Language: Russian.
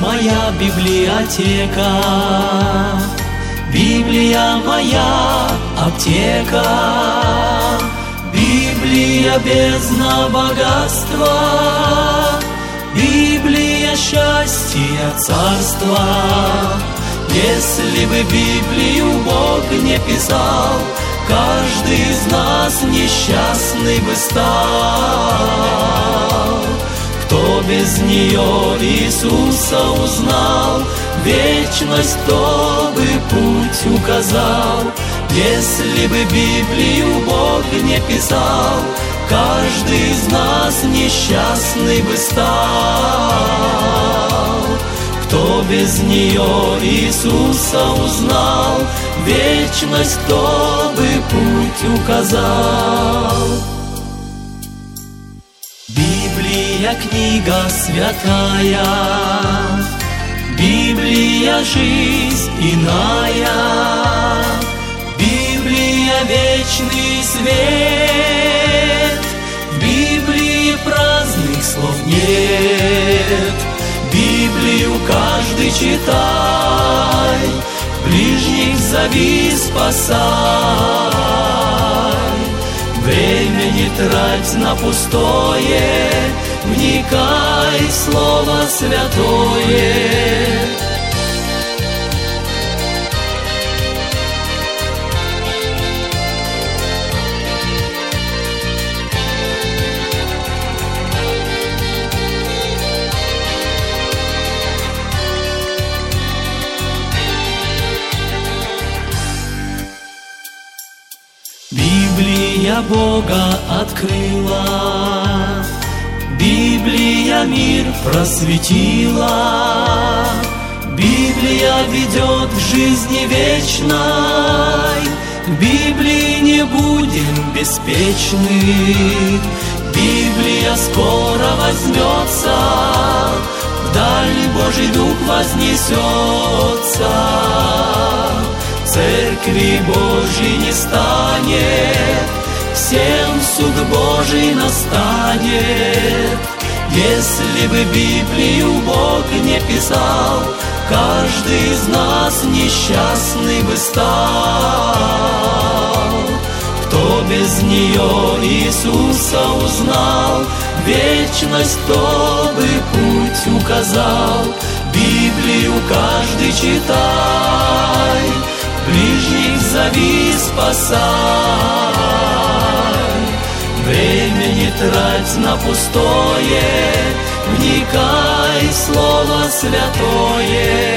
моя библиотека, Библия моя аптека, Библия бездна богатства, Библия счастья царства. Если бы Библию Бог не писал, Каждый из нас несчастный бы стал. Без нее Иисуса узнал, Вечность, кто бы путь указал. Если бы Библию Бог не писал, Каждый из нас несчастный бы стал. Кто без нее Иисуса узнал, Вечность, кто бы путь указал. Библия книга святая, Библия жизнь иная, Библия вечный свет, В Библии праздных слов нет, Библию каждый читай, Ближних зови, спасай. Время не трать на пустое, Вникай в Слово Святое. Библия Бога открыла, Библия мир просветила, Библия ведет в жизни вечной, В Библии не будем беспечны, Библия скоро возьмется, Вдаль Божий Дух вознесется. Церкви Божьей не станет, суд Божий настанет. Если бы Библию Бог не писал, Каждый из нас несчастный бы стал. Кто без нее Иисуса узнал, Вечность, кто бы путь указал, Библию каждый читай, Ближних зови, спасай. трать на пустое, Вникай, Слово Святое.